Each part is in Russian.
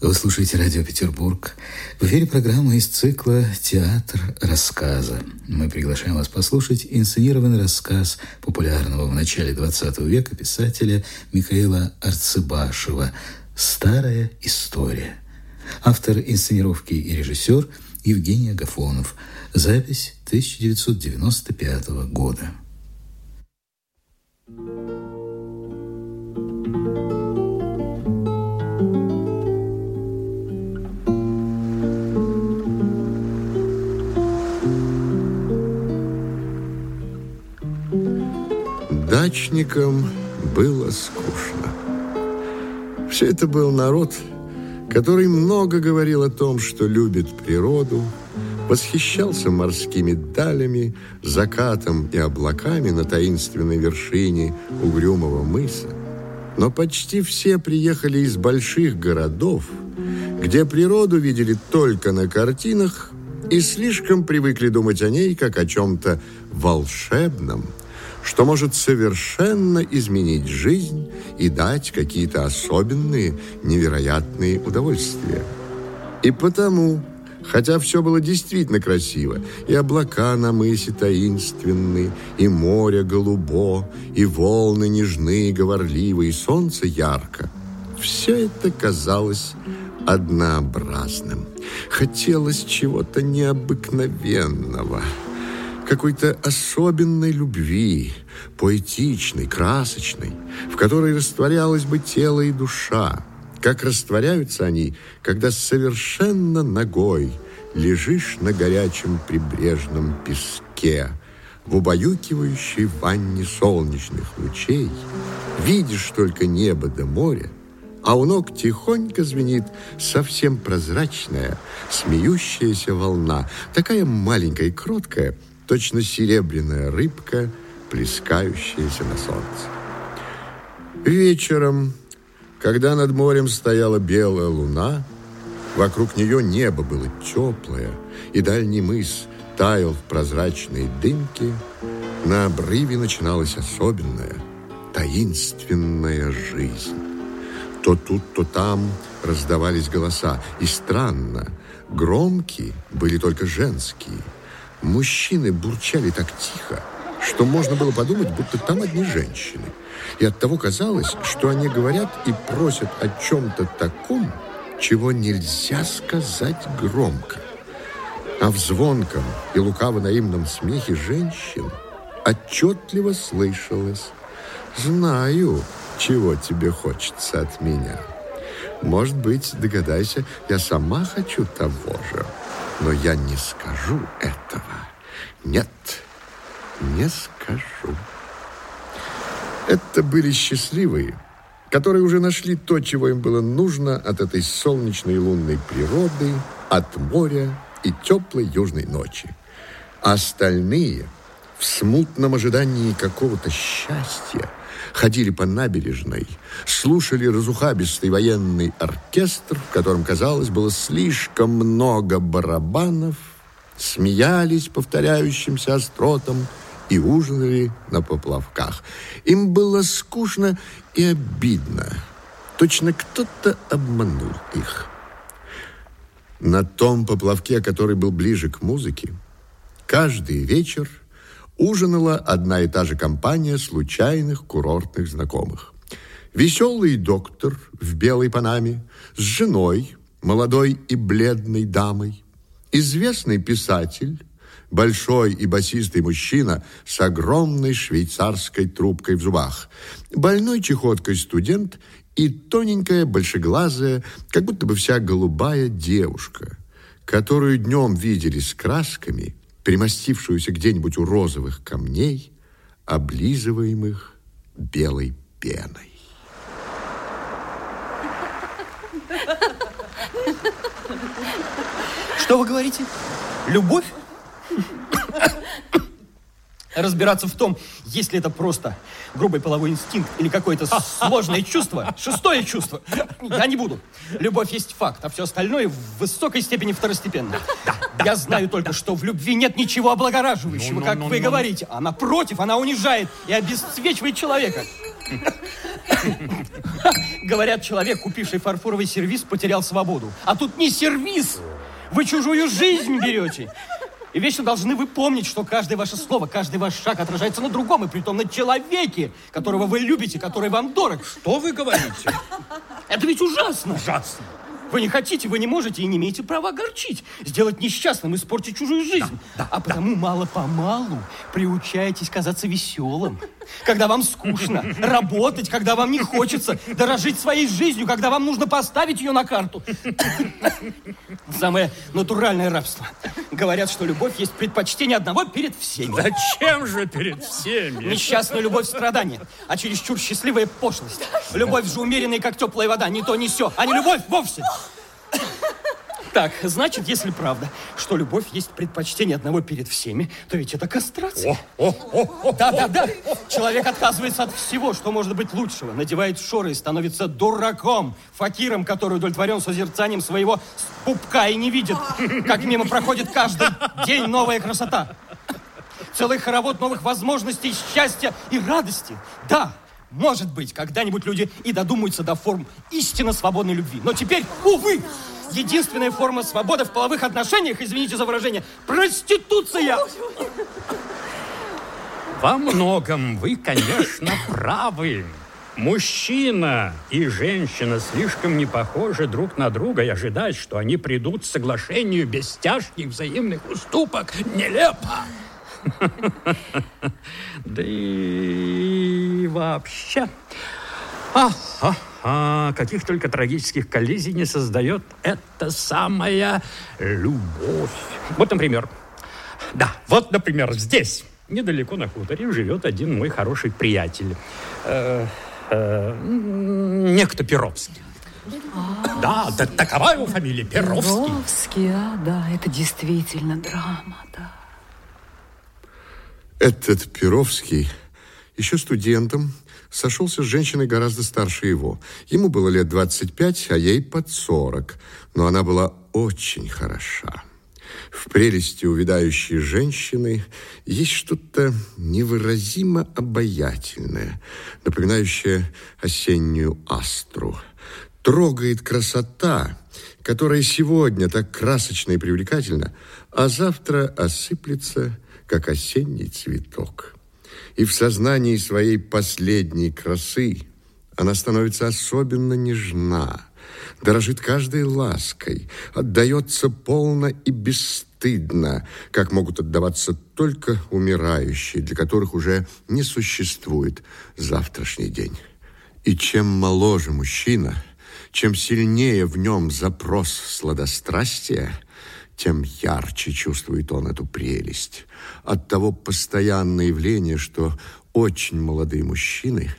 Вы слушаете радио «Петербург». В эфире программа из цикла «Театр рассказа». Мы приглашаем вас послушать инсценированный рассказ популярного в начале XX века писателя Михаила Арцебашева «Старая история». Автор инсценировки и режиссер Евгений Агафонов. Запись 1995 года. Дачникам было скучно. Все это был народ, который много говорил о том, что любит природу, восхищался морскими далями, закатом и облаками на таинственной вершине угрюмого мыса. Но почти все приехали из больших городов, где природу видели только на картинах и слишком привыкли думать о ней как о чем-то волшебном – что может совершенно изменить жизнь и дать какие-то особенные, невероятные удовольствия. И потому, хотя все было действительно красиво, и облака на мысе таинственны, и море голубо, и волны нежны, говорливы, и солнце ярко, все это казалось однообразным. Хотелось чего-то необыкновенного – какой-то особенной любви, поэтичной, красочной, в которой растворялось бы тело и душа, как растворяются они, когда совершенно ногой лежишь на горячем прибрежном песке, в убаюкивающей ванне солнечных лучей, видишь только небо до моря, а у ног тихонько звенит совсем прозрачная, смеющаяся волна, такая маленькая и кроткая, точно серебряная рыбка, плескающаяся на солнце. Вечером, когда над морем стояла белая луна, вокруг нее небо было теплое, и дальний мыс таял в прозрачной дымке, на обрыве начиналась особенная, таинственная жизнь. То тут, то там раздавались голоса, и странно, громкие были только женские – Мужчины бурчали так тихо, что можно было подумать, будто там одни женщины. И оттого казалось, что они говорят и просят о чем-то таком, чего нельзя сказать громко. А в звонком и лукаво-наимном смехе женщин отчетливо слышалось «Знаю, чего тебе хочется от меня. Может быть, догадайся, я сама хочу того же» но я не скажу этого. Нет, не скажу. Это были счастливые, которые уже нашли то, чего им было нужно от этой солнечной лунной природы, от моря и теплой южной ночи. А остальные в смутном ожидании какого-то счастья ходили по набережной, слушали разухабистый военный оркестр, в котором, казалось, было слишком много барабанов, смеялись повторяющимся остротом и ужинали на поплавках. Им было скучно и обидно. Точно кто-то обманул их. На том поплавке, который был ближе к музыке, каждый вечер ужинала одна и та же компания случайных курортных знакомых. Веселый доктор в белой панаме с женой, молодой и бледной дамой, известный писатель, большой и басистый мужчина с огромной швейцарской трубкой в зубах, больной чехоткой студент и тоненькая, большеглазая, как будто бы вся голубая девушка, которую днем видели с красками – примостившуюся где-нибудь у розовых камней, облизываемых белой пеной. Что вы говорите? Любовь? Разбираться в том, есть ли это просто грубый половой инстинкт или какое-то сложное чувство, шестое чувство. Я не буду. Любовь есть факт, а все остальное в высокой степени второстепенно. Я знаю только, что в любви нет ничего облагораживающего, как вы говорите, а напротив, она унижает и обесцвечивает человека. Говорят, человек, купивший фарфоровый сервиз, потерял свободу. А тут не сервиз. Вы чужую жизнь берете. И вечно должны вы помнить, что каждое ваше слово, каждый ваш шаг отражается на другом, и притом на человеке, которого вы любите, который вам дорог. Что вы говорите? Это ведь ужасно. Ужасно. Вы не хотите, вы не можете и не имеете права огорчить, сделать несчастным, испортить чужую жизнь. Да, да, а потому мало-помалу приучаетесь казаться веселым. Когда вам скучно, работать, когда вам не хочется, дорожить своей жизнью, когда вам нужно поставить ее на карту. Самое натуральное рабство. Говорят, что любовь есть предпочтение одного перед всеми. Зачем же перед всеми? Несчастная любовь страдания, а чересчур счастливая пошлость. Любовь же умеренная, как теплая вода, не то, не все, а не любовь вовсе. Так, значит, если правда, что любовь есть предпочтение одного перед всеми, то ведь это кастрация. Да-да-да. Человек отказывается от всего, что может быть лучшего, надевает шоры и становится дураком, факиром, который удовлетворен созерцанием своего пупка и не видит, как мимо проходит каждый день новая красота. Целый хоровод новых возможностей, счастья и радости. Да, может быть, когда-нибудь люди и додумаются до форм истинно свободной любви. Но теперь, увы, единственная форма свободы в половых отношениях, извините за выражение, проституция. Во многом вы, конечно, правы. Мужчина и женщина слишком не похожи друг на друга и ожидать, что они придут к соглашению без тяжких взаимных уступок, нелепо. Да и вообще... Ага, каких только трагических коллизий не создает эта самая любовь. Вот, например, да, вот, например, здесь, недалеко на хуторе, живет один мой хороший приятель. Э, э, некто Перовский. Да, да, такова его фамилия, Перовский. Перовский, а, да, это действительно драма, да. Этот Перовский еще студентом сошелся с женщиной гораздо старше его. Ему было лет 25, а ей под 40. Но она была очень хороша. В прелести увядающей женщины есть что-то невыразимо обаятельное, напоминающее осеннюю астру. Трогает красота, которая сегодня так красочна и привлекательна, а завтра осыплется как осенний цветок. И в сознании своей последней красы она становится особенно нежна, дорожит каждой лаской, отдается полно и бесстыдно, как могут отдаваться только умирающие, для которых уже не существует завтрашний день. И чем моложе мужчина, чем сильнее в нем запрос сладострастия – тем ярче чувствует он эту прелесть. От того постоянное явление, что очень молодые мужчины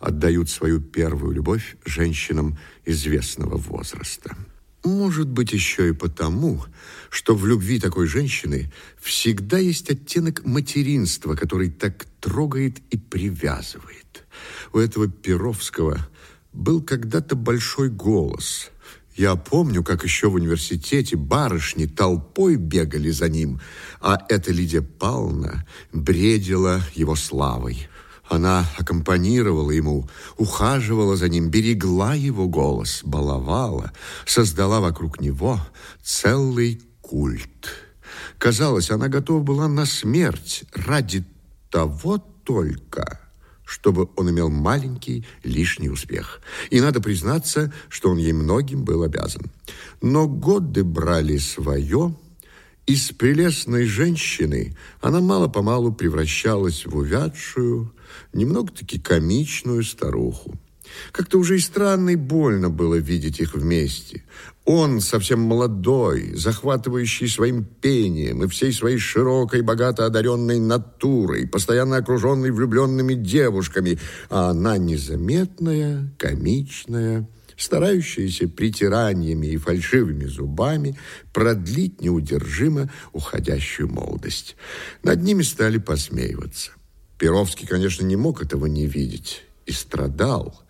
отдают свою первую любовь женщинам известного возраста. Может быть, еще и потому, что в любви такой женщины всегда есть оттенок материнства, который так трогает и привязывает. У этого Перовского был когда-то большой голос – я помню, как еще в университете барышни толпой бегали за ним, а эта Лидия Павловна бредила его славой. Она аккомпанировала ему, ухаживала за ним, берегла его голос, баловала, создала вокруг него целый культ. Казалось, она готова была на смерть ради того только, чтобы он имел маленький лишний успех. И надо признаться, что он ей многим был обязан. Но годы брали свое, из прелестной женщины она мало-помалу превращалась в увядшую, немного-таки комичную старуху. Как-то уже и странно и больно было видеть их вместе. Он, совсем молодой, захватывающий своим пением и всей своей широкой, богато одаренной натурой, постоянно окруженный влюбленными девушками, а она незаметная, комичная, старающаяся притираниями и фальшивыми зубами продлить неудержимо уходящую молодость. Над ними стали посмеиваться. Перовский, конечно, не мог этого не видеть и страдал,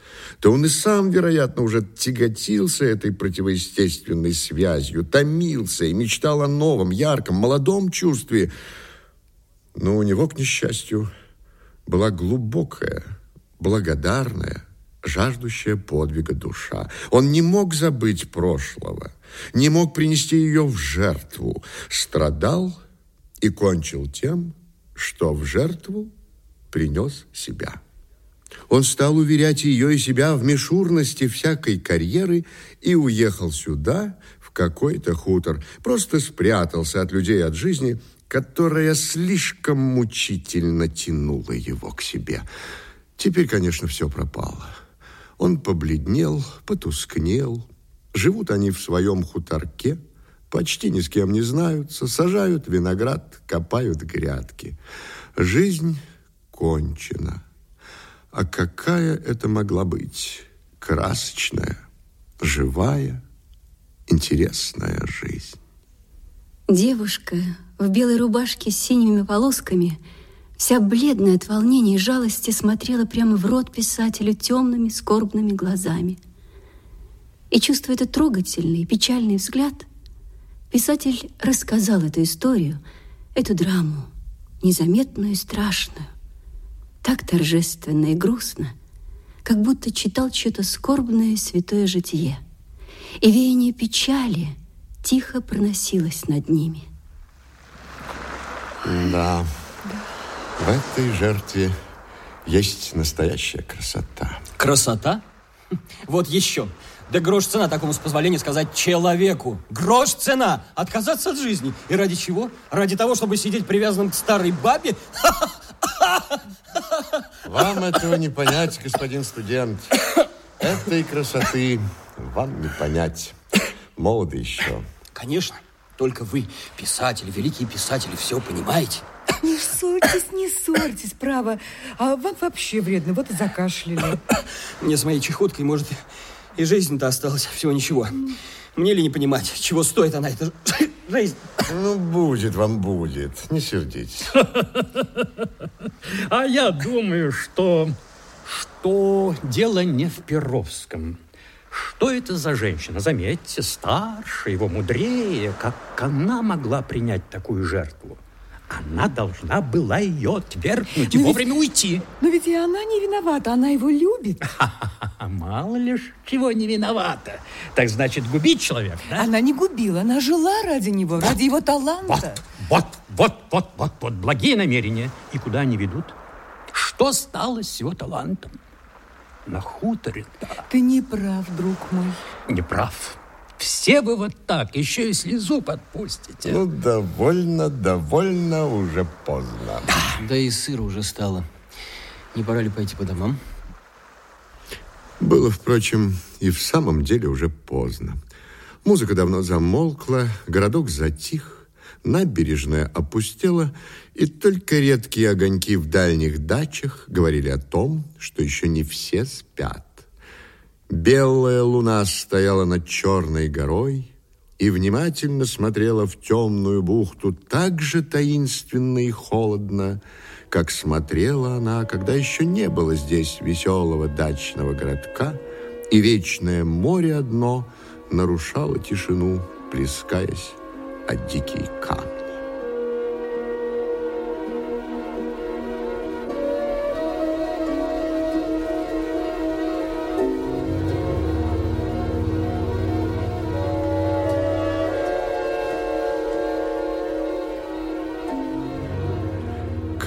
то он и сам, вероятно, уже тяготился этой противоестественной связью, томился и мечтал о новом, ярком, молодом чувстве. Но у него, к несчастью, была глубокая, благодарная, жаждущая подвига душа. Он не мог забыть прошлого, не мог принести ее в жертву, страдал и кончил тем, что в жертву принес себя. Он стал уверять ее и себя в мишурности всякой карьеры и уехал сюда, в какой-то хутор. Просто спрятался от людей, от жизни, которая слишком мучительно тянула его к себе. Теперь, конечно, все пропало. Он побледнел, потускнел. Живут они в своем хуторке, почти ни с кем не знаются, сажают виноград, копают грядки. Жизнь кончена. А какая это могла быть? Красочная, живая, интересная жизнь. Девушка в белой рубашке с синими полосками, вся бледная от волнения и жалости, смотрела прямо в рот писателю темными скорбными глазами. И, чувствуя этот трогательный, печальный взгляд, писатель рассказал эту историю, эту драму, незаметную и страшную, так торжественно и грустно, как будто читал что-то скорбное святое житие. И веяние печали тихо проносилось над ними. Да, в этой жертве есть настоящая красота. Красота? Вот еще. Да грош цена такому с позволения сказать человеку. Грош цена. Отказаться от жизни. И ради чего? Ради того, чтобы сидеть привязанным к старой бабе? Вам этого не понять, господин студент. Этой красоты вам не понять. Молоды еще. Конечно. Только вы, писатели, великие писатели, все понимаете. Не ссорьтесь, не ссорьтесь, право. А вам вообще вредно, вот и закашляли. Мне с моей чехоткой, может, и жизнь-то осталась всего ничего. Мне ли не понимать, чего стоит она, эта жизнь? Ну, будет вам, будет. Не сердитесь. А я думаю, что, что дело не в Перовском. Что это за женщина? Заметьте, старше его, мудрее. Как она могла принять такую жертву? Она должна была ее отвергнуть и Но ведь- вовремя уйти. Но ведь и она не виновата, она его любит. Мало ли ж чего не виновата. Так значит, губить человек, да? Она не губила, она жила ради него, ради его Вот, таланта. вот, вот, вот, вот, вот, благие намерения. И куда они ведут? Что стало с его талантом? На хуторе, да. Ты не прав, друг мой. Не прав. Все вы вот так, еще и слезу подпустите. Ну, довольно, довольно, уже поздно. Да и сыро уже стало. Не пора ли пойти по домам? Было, впрочем, и в самом деле уже поздно. Музыка давно замолкла, городок затих, набережная опустела, и только редкие огоньки в дальних дачах говорили о том, что еще не все спят. Белая луна стояла над черной горой и внимательно смотрела в темную бухту так же таинственно и холодно, как смотрела она, когда еще не было здесь веселого дачного городка, и вечное море одно нарушало тишину, плескаясь от дикие камни.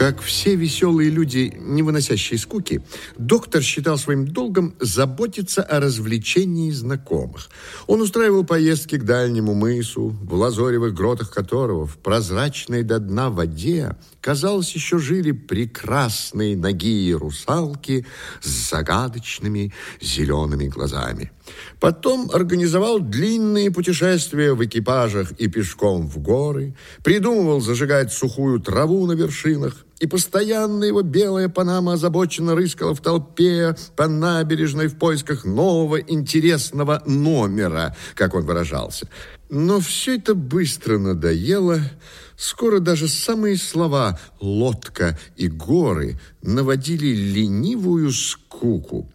Как все веселые люди, не выносящие скуки, доктор считал своим долгом заботиться о развлечении знакомых. Он устраивал поездки к дальнему мысу, в лазоревых гротах которого в прозрачной до дна воде, казалось, еще жили прекрасные ноги русалки с загадочными зелеными глазами. Потом организовал длинные путешествия в экипажах и пешком в горы, придумывал зажигать сухую траву на вершинах, и постоянно его белая панама озабоченно рыскала в толпе по набережной в поисках нового интересного номера, как он выражался. Но все это быстро надоело. Скоро даже самые слова «лодка» и «горы» наводили ленивую скуку.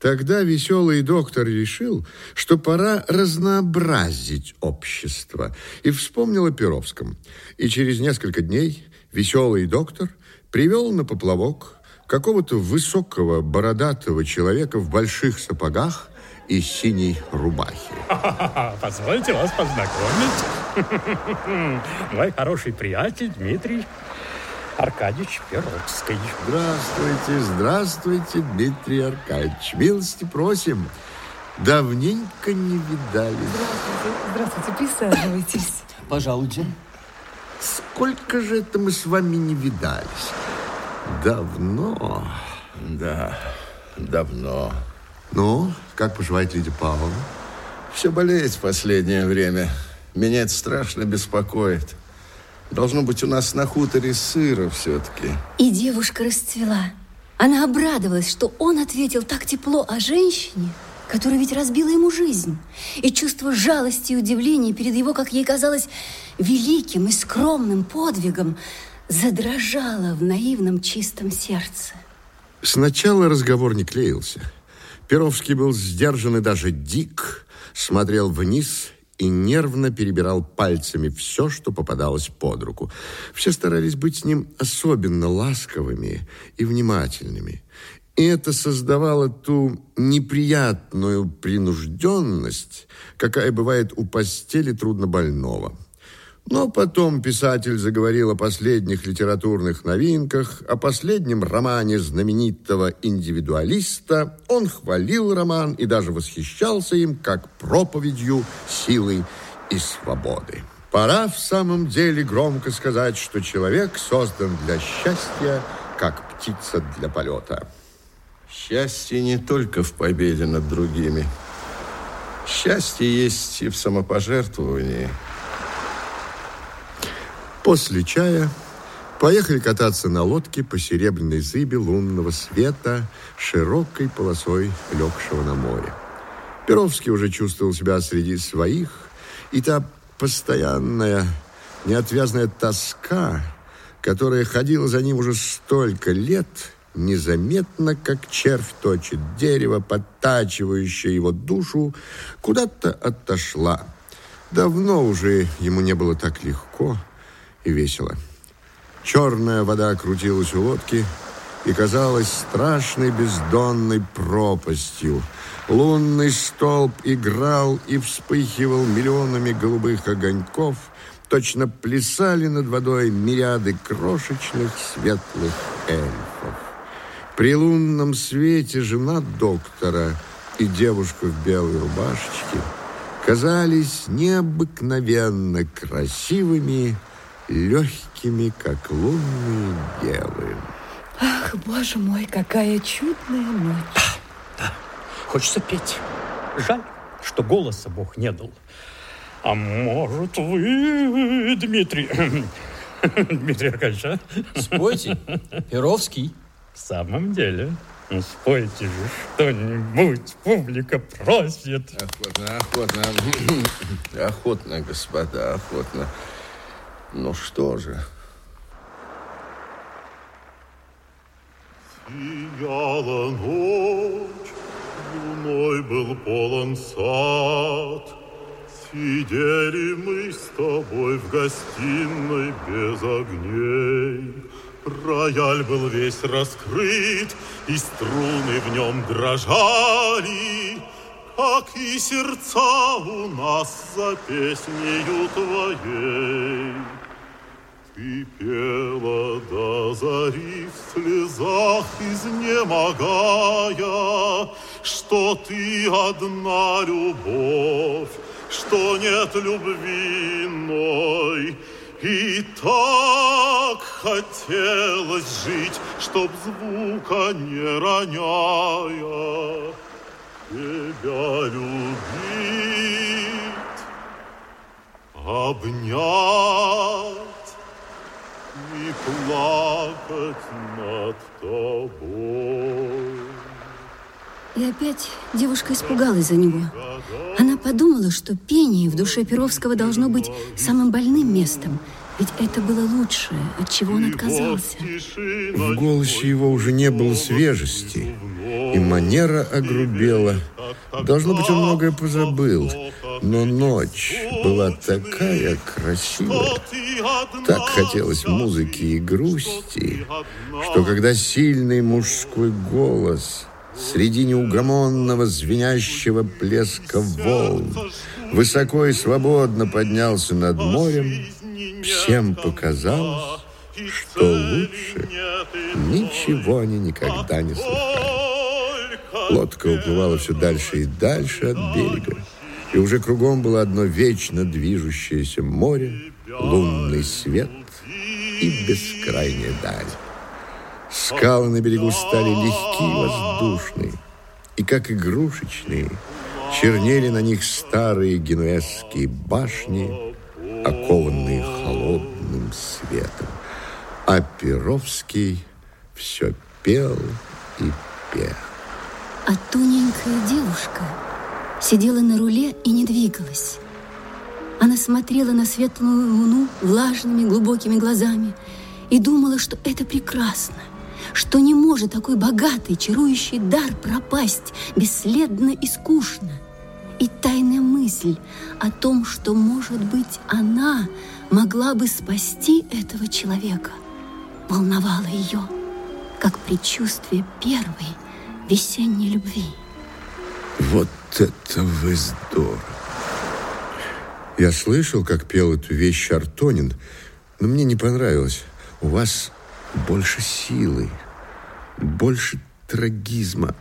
Тогда веселый доктор решил, что пора разнообразить общество, и вспомнил о Перовском. И через несколько дней веселый доктор привел на поплавок какого-то высокого бородатого человека в больших сапогах и синей рубахе. Позвольте вас познакомить. Мой хороший приятель Дмитрий Аркадьевич Перовский. Здравствуйте, здравствуйте, Дмитрий Аркадьевич. Милости просим. Давненько не видали. Здравствуйте, присаживайтесь. Пожалуйте. Сколько же это мы с вами не видались? Давно. Да, давно. Ну, как поживает Лидия Павловна? Все болеет в последнее время. Меня это страшно беспокоит. Должно быть, у нас на хуторе сыро все-таки. И девушка расцвела. Она обрадовалась, что он ответил так тепло о женщине, которая ведь разбила ему жизнь. И чувство жалости и удивления перед его, как ей казалось, великим и скромным подвигом задрожало в наивном чистом сердце. Сначала разговор не клеился. Перовский был сдержан и даже дик, смотрел вниз и нервно перебирал пальцами все, что попадалось под руку. Все старались быть с ним особенно ласковыми и внимательными. И это создавало ту неприятную принужденность, какая бывает у постели труднобольного. Но потом писатель заговорил о последних литературных новинках, о последнем романе знаменитого индивидуалиста. Он хвалил роман и даже восхищался им как проповедью силы и свободы. Пора в самом деле громко сказать, что человек создан для счастья, как птица для полета. Счастье не только в победе над другими. Счастье есть и в самопожертвовании. После чая поехали кататься на лодке по серебряной зыбе лунного света широкой полосой легшего на море. Перовский уже чувствовал себя среди своих, и та постоянная, неотвязная тоска, которая ходила за ним уже столько лет, незаметно, как червь точит дерево, подтачивающее его душу, куда-то отошла. Давно уже ему не было так легко и весело. Черная вода крутилась у лодки и казалась страшной бездонной пропастью. Лунный столб играл и вспыхивал миллионами голубых огоньков, точно плясали над водой мириады крошечных светлых эльфов. При лунном свете жена доктора и девушка в белой рубашечке казались необыкновенно красивыми, легкими, как лунные девы. Ах, боже мой, какая чудная ночь. Да, хочется петь. Жаль, что голоса Бог не дал. А может, вы, Дмитрий... Дмитрий Аркадьевич, а? Спойте. Перовский. В самом деле, ну спойте же что-нибудь, публика просит. Охотно, охотно. Охотно, господа, охотно. Ну что же... Сияла ночь, луной был полон сад. Сидели мы с тобой в гостиной без огней. Рояль был весь раскрыт, и струны в нем дрожали, как и сердца у нас за песнею твоей. Ты пела до зари в слезах изнемогая, Что ты одна любовь, что нет любви иной. И так хотелось жить, чтоб звука не роняя, Тебя любить, обнять и плакать над тобой. И опять девушка испугалась за него. Она подумала, что пение в душе Перовского должно быть самым больным местом, ведь это было лучшее, от чего он отказался. В голосе его уже не было свежести, и манера огрубела. Должно быть, он многое позабыл. Но ночь была такая красивая, так хотелось музыки и грусти, что когда сильный мужской голос среди неугомонного звенящего плеска волн высоко и свободно поднялся над морем, всем показалось, что лучше ничего они никогда не слыхали. Лодка уплывала все дальше и дальше от берега, и уже кругом было одно вечно движущееся море, лунный свет и бескрайняя даль. Скалы на берегу стали легки и воздушные, и как игрушечные чернели на них старые генуэзские башни, окованные холодным светом. А Перовский все пел и пел. А тоненькая девушка сидела на руле и не двигалась. Она смотрела на светлую луну влажными глубокими глазами и думала, что это прекрасно, что не может такой богатый, чарующий дар пропасть бесследно и скучно. И тайная мысль о том, что, может быть, она могла бы спасти этого человека, волновала ее, как предчувствие первой весенней любви. Вот это вы здорово! Я слышал, как пел эту вещь Артонин, но мне не понравилось. У вас больше силы, больше трагизма.